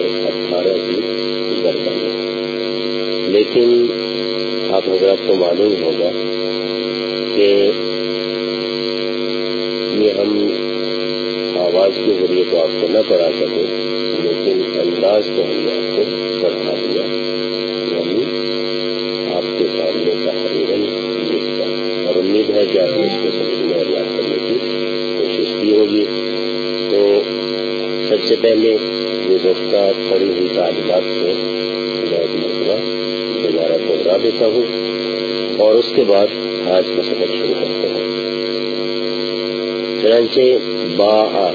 Number اٹھارہ کی گردن لیکن آپ حضرات کو معلوم ہوگا کہ یہ ہم آواز کے ذریعے تو آپ کو نہ پڑھا سکے لیکن انداز تو ہم نے آپ کو گزشتہ ہوئی تعلیمات سے میں ایک مرتبہ دوبارہ دوہرا دیتا ہوں۔ اور اس کے بعد آج کا سبق شروع کرتے ہیں۔ چنانچہ با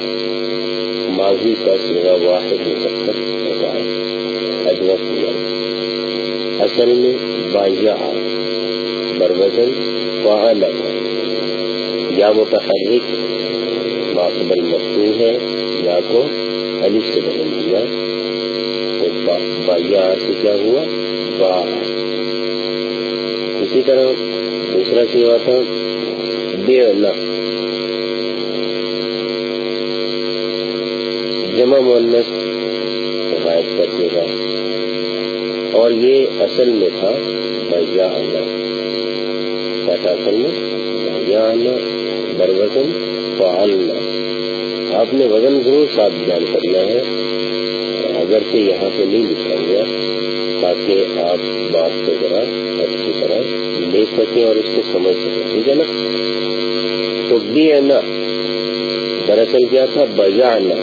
ماضی کا سیرا واحد مقصد ہوتا ہے ادوس اصل میں بایا بروزن فعل یا متحرک، ماقبل مفتو ہے، یا کو علی سے بدل دیا۔ تو سے کیا ہوا؟ با اسی طرح دوسرا سیوا تھا؟ بے جمع مونس غائب کر گا۔ اور یہ اصل میں تھا بھیا آنا کیا تھا اصل میں؟ بھیا آنا بروزن فعلنا۔ آپ نے وزن ضرور ساتھ بیان کرنا ہے۔ اگرچہ یہاں پہ نہیں لکھا ہوا، تاکہ آپ بات کو ذرا اچھی طرح لے سکیں اور اس کو سمجھ سکیں، ٹھیک ہے نا؟ تو بی نا، دراصل کیا تھا؟ بجانا۔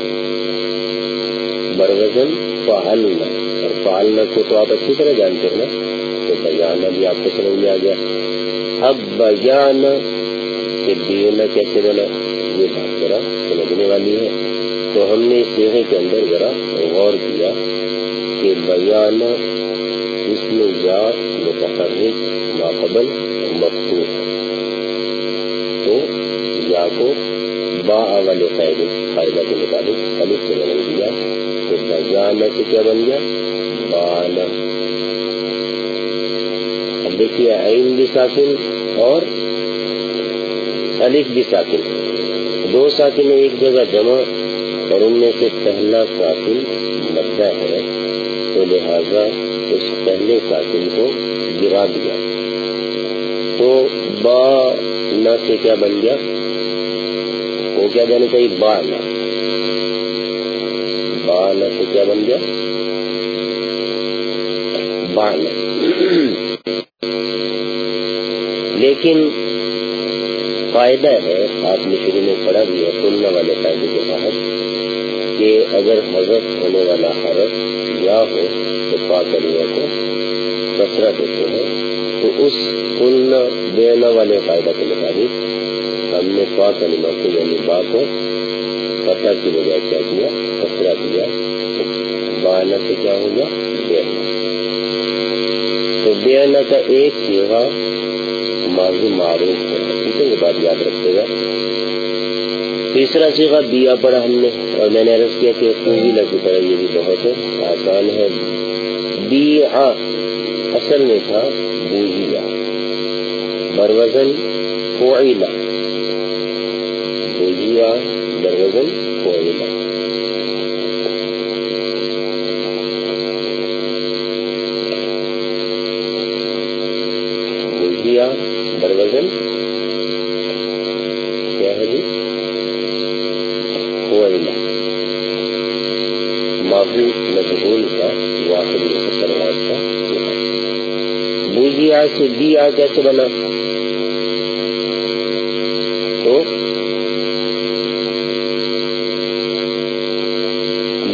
بروزن فعلنا۔ اور فعلنا کو تو آپ اچھی طرح جانتے ہیں نا، تو بجانا بھی آپ کو سمجھ میں آ گیا۔ اب بجانا، کہ بینا کیسے بنا؟ یہ بات ذرا سمجھنے والی ہے۔ تو ہم نے اس کے اندر ذرا غور کیا کہ بیانا اس میں یا متحرک ماقبل مفتوح تو یا کو با والے قاعدے قاعدہ کے مطابق الف سے بدل دیا تو بجانا سے کیا بن گیا؟ بانا اب دیکھیے، عین بھی ساکن اور الف بھی ساکن۔ دو ساکن ایک جگہ جمع اور ان میں سے پہلا ساکن مدہ ہے، تو لہذا اس پہلے ساکن کو گرا دیا۔ تو با نہ سے کیا بن گیا؟ وہ کیا جانا چاہیے؟ با نہ۔ با نہ سے کیا بن گیا؟ با نہ۔ لیکن فائدہ ہے، آپ نے شروع میں پڑھا بھی ہے، سننے والے فائدے کے تحت کہ اگر حضرت ہونے والا حرف یا ہو تو پا کو کسرا دیتے ہیں، تو اس کلنا بینا والے فائدہ کے مطابق ہم نے پا کو یعنی با کو فتح کی بجائے کیا کیا؟ کسرا دیا بانا سے کیا ہو گیا؟ بینا۔ تو بینا کا ایک سیوا ماضی معروف ہے۔ ٹھیک ہے، یہ بات یاد رکھے گا۔ تیسرا سیگا دیا پڑا ہم نے اور میں نے عرض کیا کہ خوبی لگی پڑا یہ بھی بہت ہے، آسان ہے۔ دیا اصل میں تھا بوہیا بروزن فعلا بوہیا بروزن سے لیا کیسے بنا۔ تو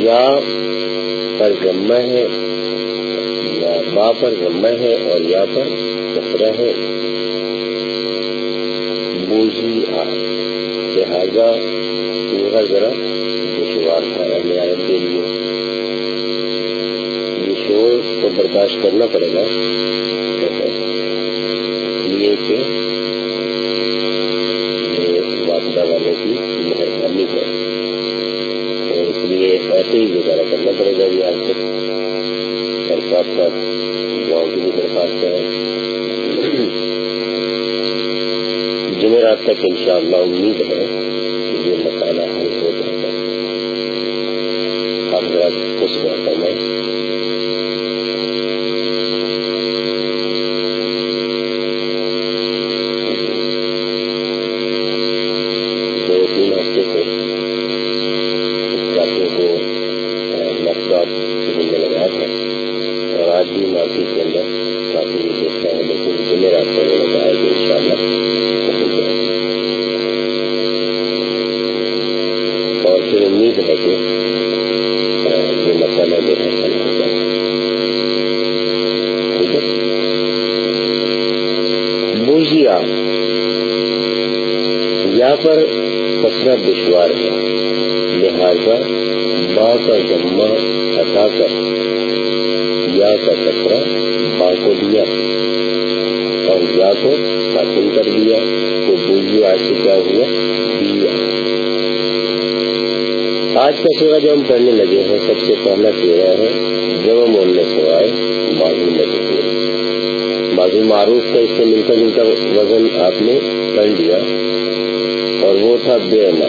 یا پر غمہ ہے، یا با پر جمع ہے اور یا پر کپڑا ہے۔ بوجھی آ، لہذا پورا ذرا دشوار تھا اگلے کے لیے کو برداشت کرنا پڑے گا۔ جمعرات انشاءاللہ امید ہے کہ یہ مسئلہ حل ہو جاتا ہے حضرات خوش رہتا میں دو تین ہفتے سے کافی کو لیپ ٹاپ میں لگایا تھا اور آج بھی مارکیٹ کے اندر کافی دیکھتا ہے لیکن جمعرات کو میں نے کہا کہ ان شاء اللہ اور پھر امید ہے کہ یہ مسئلہ جو ہے حل ہو جائے ٹھیک ہے بوجھیا یا پر کثرت دشوار ہے لہذا با کا ضمہ ہٹا کر، یا کا کچرا با کو دیا اور یا کو ساکن کر دیا، تو بوجھی آج سے کیا ہوا؟ دیا۔ آج کا سورہ جو ہم پڑھنے لگے ہیں، سب سے پہلا چہرہ ہے، جب ہم بولنے سوائے بازو لگے ہوئے بازو معروف کا اس سے ملتا جلتا وزن آپ نے پڑھ لیا۔ اور وہ تھا بے انا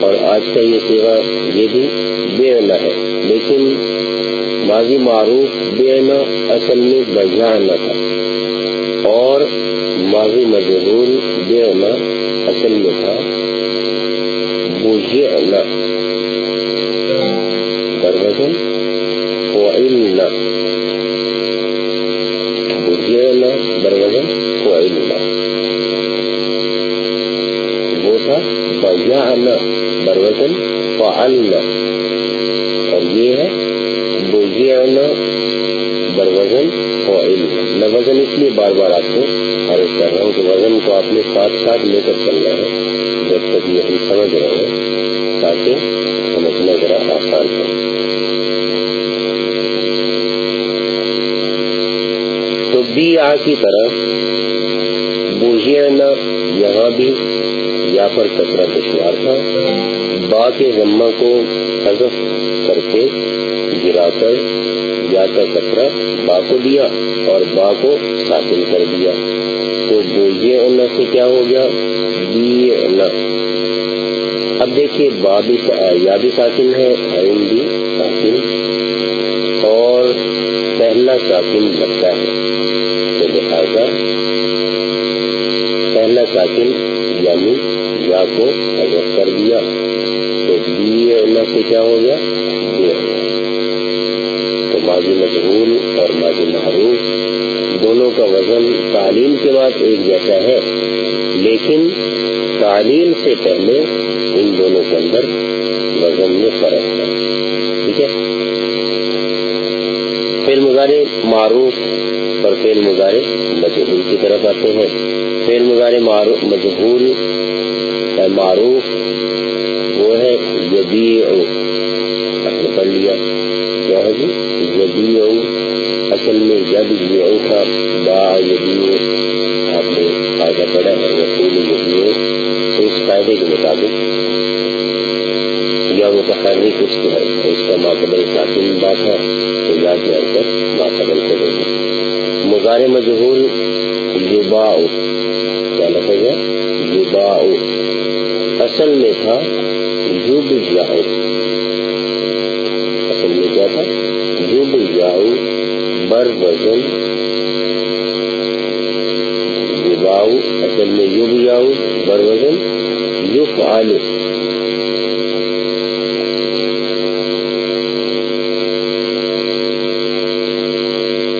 اور آج کا یہ سیوا یہ بھی بے ہے، لیکن ماضی معروف بے اصل میں بجانا تھا اور ماضی مجرور بے اصل میں تھا بجعنا بروزن فعلنا بجعنا بروزن فعلنا وہ تھا بجعنا بروزن فعلنا لیے بار بار آپ کو عرض کر رہا ہوں کہ وزن کو آپ نے ساتھ ساتھ لے کر چلنا ہے، جب تک یہ ہم سمجھ رہے ہیں، تاکہ سمجھنا ذرا آسان ہو تو بی آ کی طرف بوجھنا یہاں بھی یا پر کچرا دشوار تھا۔ با کے ذمہ کو حذف کر کے گرا کر یا کا کچرا با کو دیا۔ اور با کو ساکن کر دیا۔ تو بوجھے سے کیا ہو گیا؟ بی اب دیکھیے با بھی یا بھی ساکن ہے عین بھی ساکن۔ اور پہلا ساکن لگتا ہے۔ تو لہٰذا پہلا ساکن یعنی یا کو حضرت کر دیا۔ تو بی سے کیا ہو گیا بے تو ماضی مشغول اور ماضی معروف دونوں کا وزن تعلیم کے بعد ایک جیسا ہے۔ لیکن تعلیم سے پہلے ان دونوں کے اندر وزن میں فرق ہے۔ ٹھیک ہے؟ فیل مظاہرے معروف اور فیل مظاہرے مجہول کی طرف آتے ہیں۔ فیل مظاہرے مجہول معروف، وہ ہے یبی پڑھ لیا۔ کیا ہے جی؟ یبی اصل میں جب یہ تھا با یبی آپ قاعدہ ہے رسول یبی تو اس قاعدے کے مطابق یا وہ تحریک اس کو ہے اس کا ماقبل ساکن بات ہے۔ تو یا کے کر ماقبل کرے گا مظاہر مجہول یوبا کیا لفظ ہے؟ یوبا اصل میں تھا یوب جاؤ اصل میں کیا تھا؟ یوب جاؤ بر وزن اصل میں یوب جاؤ بر وزن یوف آلو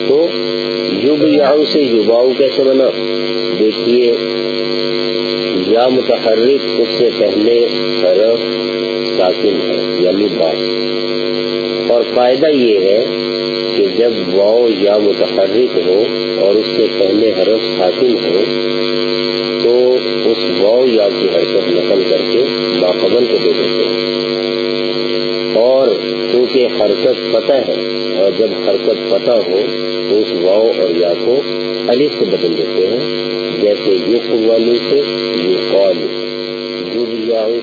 تو یوب یاؤ سے یوباؤ کیسے بنا؟ دیکھیے، یا متحرک اس سے پہلے طرف ساکن ہے یعنی بات اور فائدہ یہ ہے کہ جب واؤ یا متحرک ہو اور اس سے پہلے حرف حاصل ہو واؤ کی حرکت نقل کر کے باقبل کو دے دیتے ہیں۔ اور کیونکہ حرکت پتہ ہے، اور جب حرکت پتہ ہو، تو اس واؤ اور یا کو الف سے بدل دیتے ہیں، جیسے یہ والے سے، یہ قول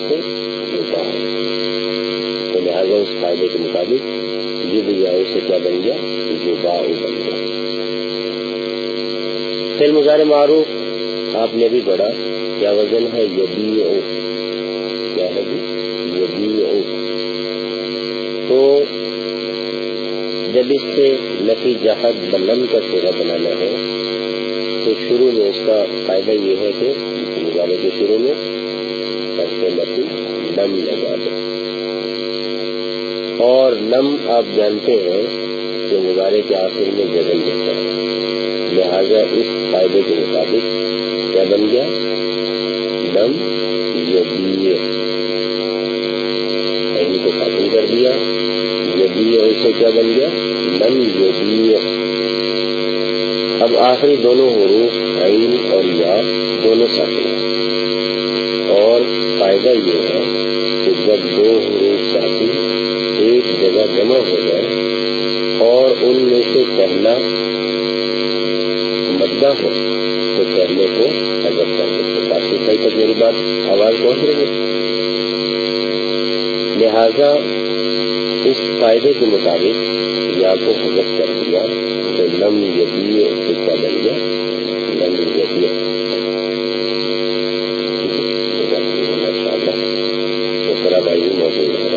سے تو لہٰذا اس فائدے کے مطابق یہ بھی سے کیا بن گیا؟ جو باؤ بن گیا۔ پھر مظاہر معروف، آپ نے بھی پڑھا۔ کیا وزن ہے؟ یبی او کیا ہے جی؟ یبی او تو جب اس سے نفی جہد بلن کا سیرا بنانا ہے، تو شروع میں اس کا فائدہ یہ ہے کہ مطلب مظاہرے کے شروع میں کرتے نفی لم لگا دو۔ اور لم آپ جانتے ہیں کہ مظاہرے کے آخر میں جزم دیتا ہے۔ لہذا اس فائدے کے مطابق کیا بن گیا؟ لم یدیے کو ختم کر دیا یدیے اسے کیا بن گیا لم یدیے اب آخری دونوں حروف عین اور یا دونوں ساتھ اور فائدہ یہ ہے کہ جب دو حروف ساتھی ایک جگہ جمع ہو جائے اور ان میں سے پہلا مدہ ہو تو پہلے کو تک میری بات آواز پہنچ رہی ہے۔ لہذا اس فائدے کے مطابق یا کو حضرت کر دیا تو لم یدی کیا بن گیا لم یدی دوسرا بھائی موجود ہے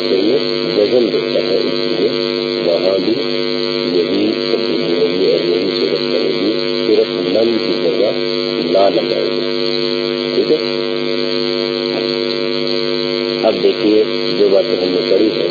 مظاہرے میں وزن دیتا ہے اس لیے وہاں بھی یہی تبدیلی ہوگی اور یہی صورت کرے گی، صرف لم کی جگہ لا لگائے گی۔ ٹھیک ہے؟ اب دیکھیے، جو باتیں ہم نے پڑھی ہے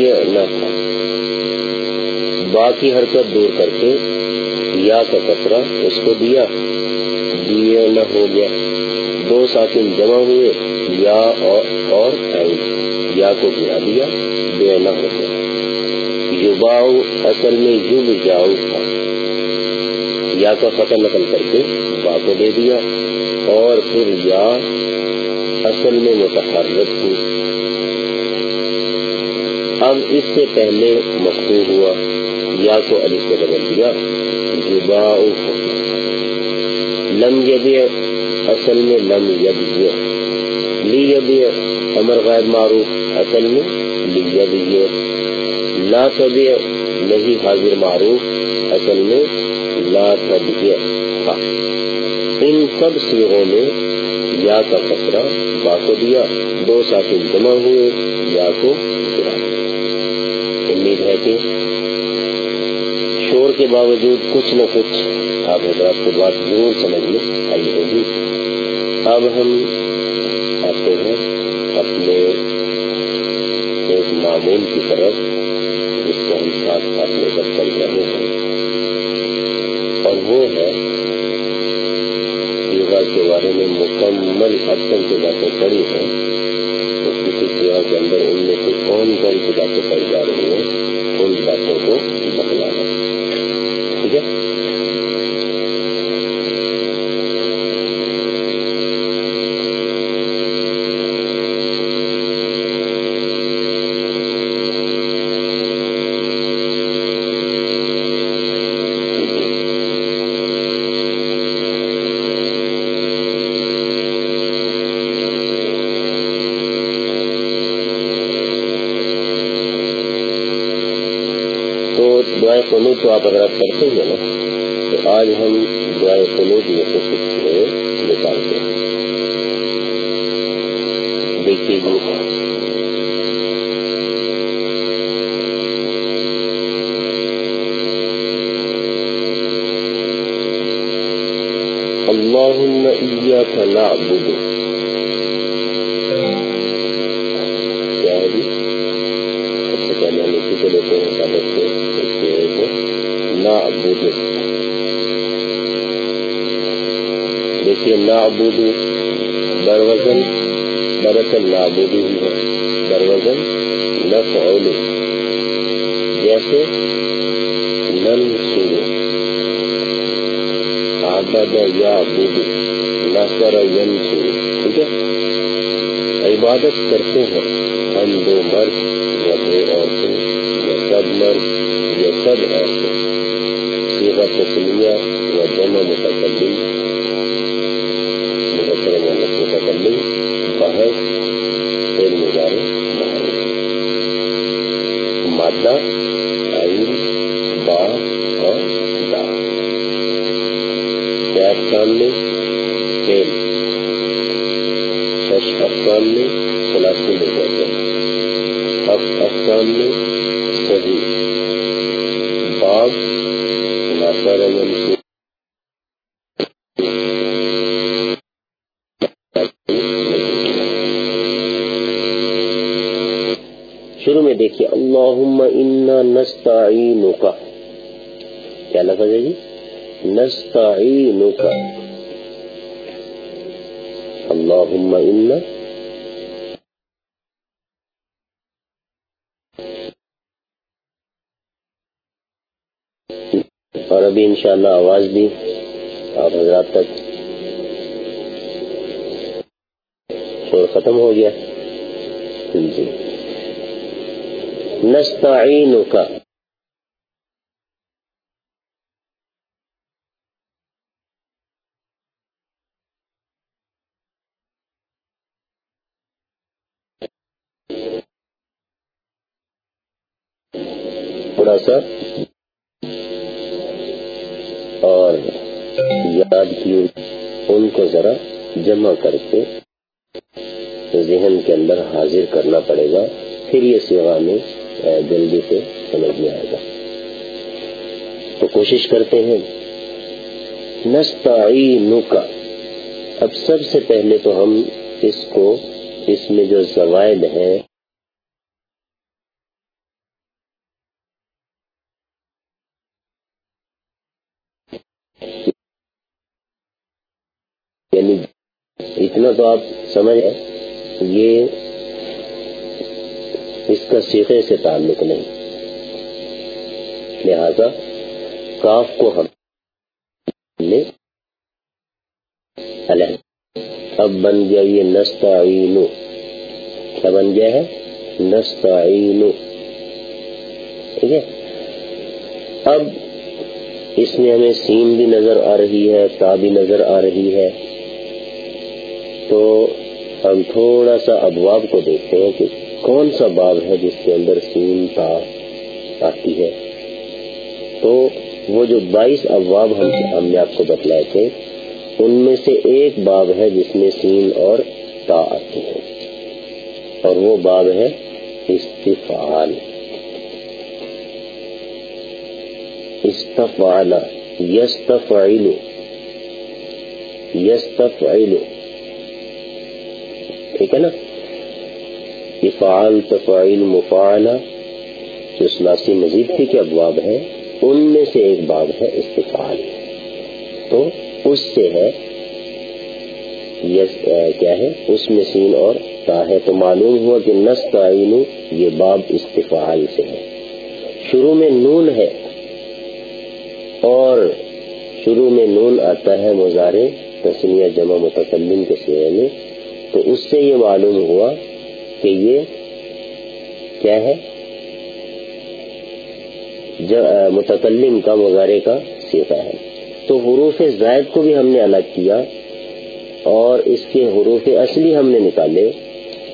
بوجھے نہ تھا۔ باقی حرکت دور کر کے یا کا کچرا اس کو دیا۔ دیے نہ ہو گیا۔ دو ساکن جمع ہوئے۔ یا اور یا کو گرا دیا۔ بے نہ ہو گیا۔ یوباؤ اصل میں یوب جاؤ تھا۔ یا کا فتح نقل کر کے با کو دے دیا۔ اور پھر یا اصل میں متحرک تھی اب اس سے پہلے مختو ہوا، یا کو علی سے بدل دیا جبا لم یبی اصل میں لم یبی لی یبی امر غیر معروف، اصل میں لی یبی لا طبی نہیں حاضر معروف، اصل میں لا طبی ہاں۔ ان سب سیغوں میں یا کا کسرا با کو دیا، دو ساکن جمع ہوئے، یا کو کہ شور کے باوجود کچھ نہ کچھ آپ حضرات کو بات ضرور سمجھ میں آئی ہوگی۔ اب ہم آتے ہیں اپنے ایک معمول کی طرف، جس کو ہم ساتھ ساتھ لے کر چل رہے ہیں۔ اور وہ ہے یوگا کے بارے میں مکمل اب کی باتیں پڑی ہیں تو کسی سیاح کے اندر ان میں سے کون کون سی باتیں پڑی جا رہی ہیں ان باتوں کو بتلانا ٹھیک ہے تو دعائیں قنوت تو آپ اگر آپ کرتے ہیں نا؟ تو آج ہم دعائیں قنوت میں سے کچھ نکالتے ہیں۔ دیکھیے جی۔ اللهم إياك نعبد۔ دیکھیے نعبد بروزن دراصل نعبد ہی ہے۔ بروزن، نفعل۔ جیسے ننصر عبد یعبد نصر ینصر ٹھیک ہے؟ عبادت کرتے ہیں۔ ہم دو مرد، یا دو عورتیں، یا سب مرد، یا سب عورتیں۔ سیغا تسلیہ یا جمع متکلم افغان میں تھوڑا سا اور یاد کیے ان کو ذرا جمع کر کے ذہن کے اندر حاضر کرنا پڑے گا۔ پھر یہ سیوا میں جلدی سے سمجھ میں آئے گا۔ تو کوشش کرتے ہیں۔ نستعینکا اب سب سے پہلے تو ہم اس کو، اس میں جو زوائد ہیں یعنی اتنا تو آپ سمجھ یہ اس کا سیخے سے تعلق نہیں۔ لہذا کاف کو ہم نے اب بن گیا یہ نستعینو کیا بن گیا ہے؟ نستعینو ٹھیک ہے؟ اب اس میں ہمیں سین بھی نظر آ رہی ہے، تا بھی نظر آ رہی ہے۔ تو ہم تھوڑا سا ابواب کو دیکھتے ہیں کہ کون سا باب ہے جس کے اندر سین تا آتی ہے۔ تو وہ جو بائیس ابواب ہم ہم نے آپ کو بتلائے تھے، ان میں سے ایک باب ہے جس میں سین اور تا آتی ہے۔ اور وہ باب ہے استفعال۔ استفعال، یستفعل۔ یستفعل۔ ٹھیک ہے نا؟ افعال تفعیل مفعلہ جو سلاسی مزید تھی کہ ابواب ہے ان میں سے ایک باب ہے استفعال۔ تو اس سے ہے، یس کیا ہے؟ اس میں سین اور تا ہے۔ تو معلوم ہوا کہ نس تعین یہ باب استفعال سے ہے۔ شروع میں نون ہے اور شروع میں نون آتا ہے مزارے تسمیہ جمع متکلم کے سیرے میں۔ تو اس سے یہ معلوم ہوا کہ یہ کیا ہے؟ متکلم کا مظاہرے کا سیکھا ہے۔ تو حروف زائد کو بھی ہم نے الگ کیا اور اس کے حروف اصلی ہم نے نکالے۔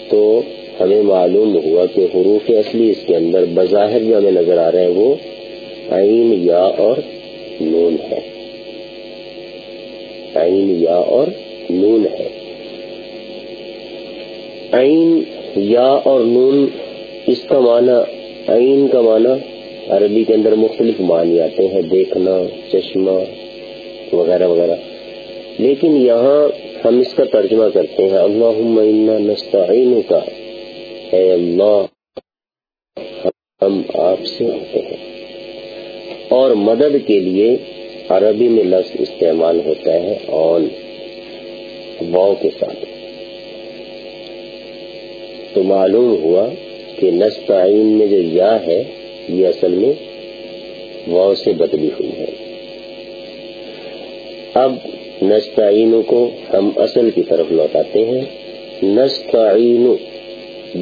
تو ہمیں معلوم ہوا کہ حروف اصلی اس کے اندر بظاہر جو ہمیں نظر آ رہے ہیں وہ عین، یا اور نون ہے۔ عین، یا اور نون ہے۔ عین، یا اور نون، اس کا معنی، عین کا معنی، عربی کے اندر مختلف معنی آتے ہیں، دیکھنا، چشمہ، وغیرہ وغیرہ۔ لیکن یہاں ہم اس کا ترجمہ کرتے ہیں اللہ نستعین کا اے اللہ، ہم آپ سے آتے ہیں۔ اور مدد کے لیے عربی میں لفظ استعمال ہوتا ہے اون واؤ کے ساتھ۔ تو معلوم ہوا کہ نستعین میں جو یا ہے، یہ اصل میں واؤ سے بدلی ہوئی ہے۔ اب نستعین کو ہم اصل کی طرف لوٹاتے ہیں۔ نستعین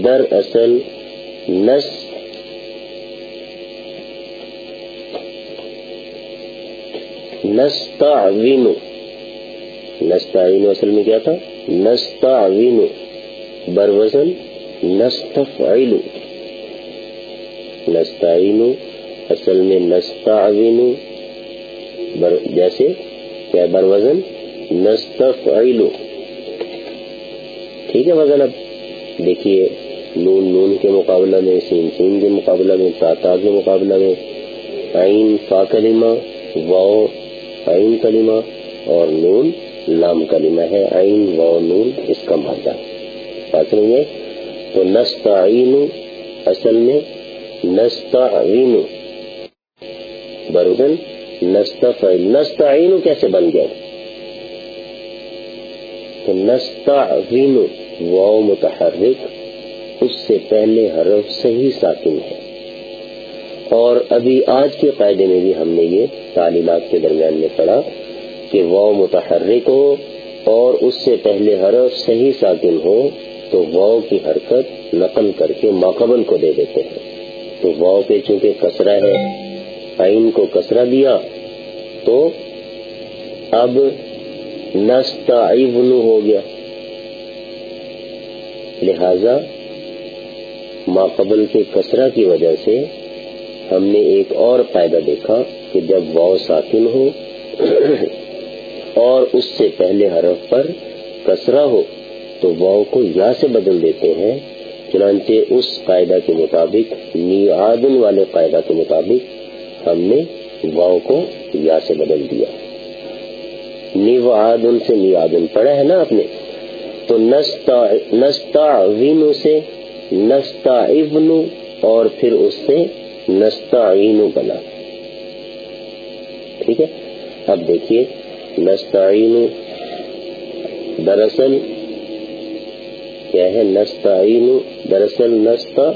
در اصل نس نستعین نستعین اصل میں کیا تھا؟ نستعین بر وزن نستفعل. نستعین اصل میں نستعین. بر جیسے کیا بر وزن؟ نستفعل. ٹھیک ہے وزن اب دیکھیے، نون نون کے مقابلہ میں، سین سین کے مقابلہ میں، تا تا کے مقابلہ میں، عین، فا کلمہ واؤ عین کلمہ اور نون، لام کلمہ ہے، عین واؤ نون، اس کا مادہ۔ بات سمجھے؟ تو نستعین اصل میں نستعین بروزن نستفعل نستعین کیسے بن گیا؟ تو نستعین واؤ متحرک، اس سے پہلے حرف صحیح ساکن ہے۔ اور ابھی آج کے قاعدے میں بھی ہم نے یہ تعلیمات کے درمیان میں پڑھا کہ واؤ متحرک ہو اور اس سے پہلے حرف صحیح ساکن ہو تو واؤ کی حرکت نقل کر کے ماقبل کو دے دیتے ہیں۔ تو واؤ پہ چونکہ کسرا ہے، عین کو کسرا دیا، تو اب نستعیبن ہو گیا۔ لہذا ماقبل کے کسرا کی وجہ سے ہم نے ایک اور قاعدہ دیکھا کہ جب واؤ ساکن ہو اور اس سے پہلے حرف پر کسرا ہو تو واؤ کو یا سے بدل دیتے ہیں، چنانچہ اس قاعدہ کے مطابق نیادن والے قاعدہ کے مطابق ہم نے واؤ کو یا سے بدل دیا۔ نیو آدن سے نیادن پڑھا ہے نا آپ نے؟ تو نستا نستا سے نستا اور پھر اس سے نستعین بنا۔ ٹھیک ہے؟ اب دیکھیے نستعین دراصل کیا ہے؟ نستعین. دراصل نستا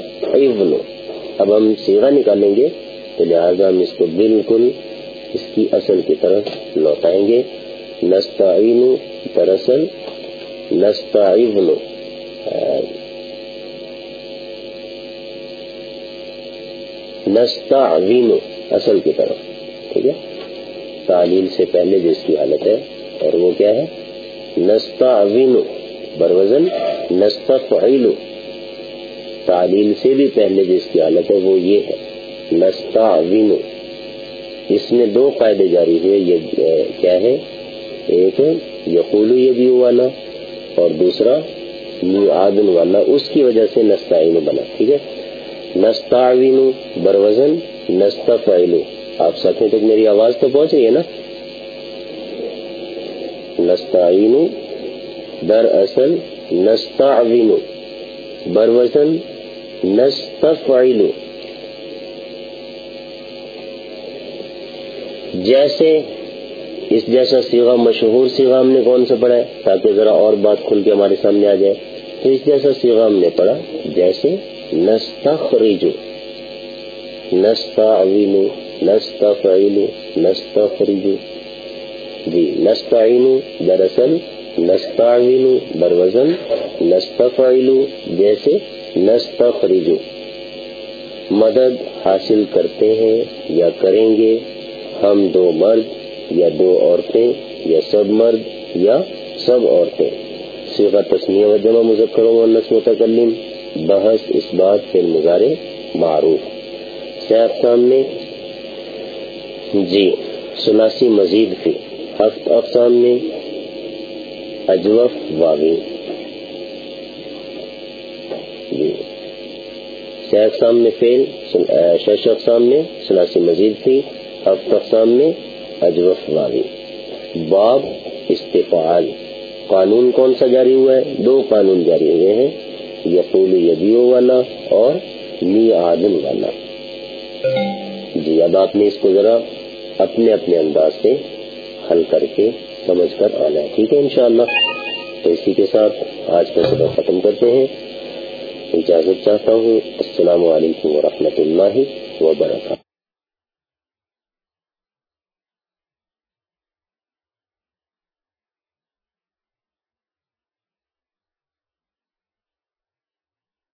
اب ہم سیگا نکالیں گے تو لہٰذا ہم اس کو بالکل اس کی اصل کی طرف لوٹائیں گے. نستعین. دراصل نستعین. نستا اصل کی طرف. ٹھیک ہے؟ تعلیل سے پہلے جو اس کی حالت ہے اور وہ کیا ہے؟ نستا بروزن. نستا فعیلو تعلیل سے بھی پہلے جو اس کی حالت ہے وہ یہ ہے۔ نستا اس میں دو قاعدے جاری ہوئے، یہ کیا ہے؟ ایک یقولو یہ بھی والا اور دوسرا نیو آدن والا۔ اس کی وجہ سے نستعین بنا، ٹھیک ہے؟ نستعین بروزن نستا آپ سکیں تک میری آواز تو پہنچ رہی ہے نا؟ نستعین در اصل نستعین بروزن نستفعل جیسے اس جیسا سیغا مشہور سیغا ہم نے کون سا پڑھا ہے؟ تاکہ ذرا اور بات کھل کے ہمارے سامنے آ جائے۔ تو اس جیسا سیغا ہم نے پڑھا، جیسے نستا خریجو نستا اویلو خریجو جی نستا دراصل نستا بروزن نستا جیسے نستا مدد حاصل کرتے ہیں یا کریں گے؟ ہم دو مرد یا دو عورتیں یا سب مرد یا سب عورتیں۔ سیغا تسمیہ و جمع مذکر و نس متکلم۔ بحث اس بات سے مظاہرے معروف۔ صاحب سامنے۔ جی سلاسی مزید فی۔ ہفت اقسام میں اجوف واوی جی۔ سامنے فیل شش اقسام میں سلاسی مزید تھی ہفت اقسام میں اجوف واوی باب استفعال۔ قانون کون سا جاری ہوا ہے؟ دو قانون جاری ہوئے ہیں، یقول یبیو والا اور نی آدم والا۔ جی اب آپ نے اس کو ذرا اپنے اپنے انداز سے حل کر کے سمجھ کر آنا ہے۔ ٹھیک ہے، انشاءاللہ۔ تو اسی کے ساتھ آج کا سبق ختم کرتے ہیں۔ اجازت چاہتا ہوں۔ السلام علیکم ورحمۃ اللہ وبرکاتہ۔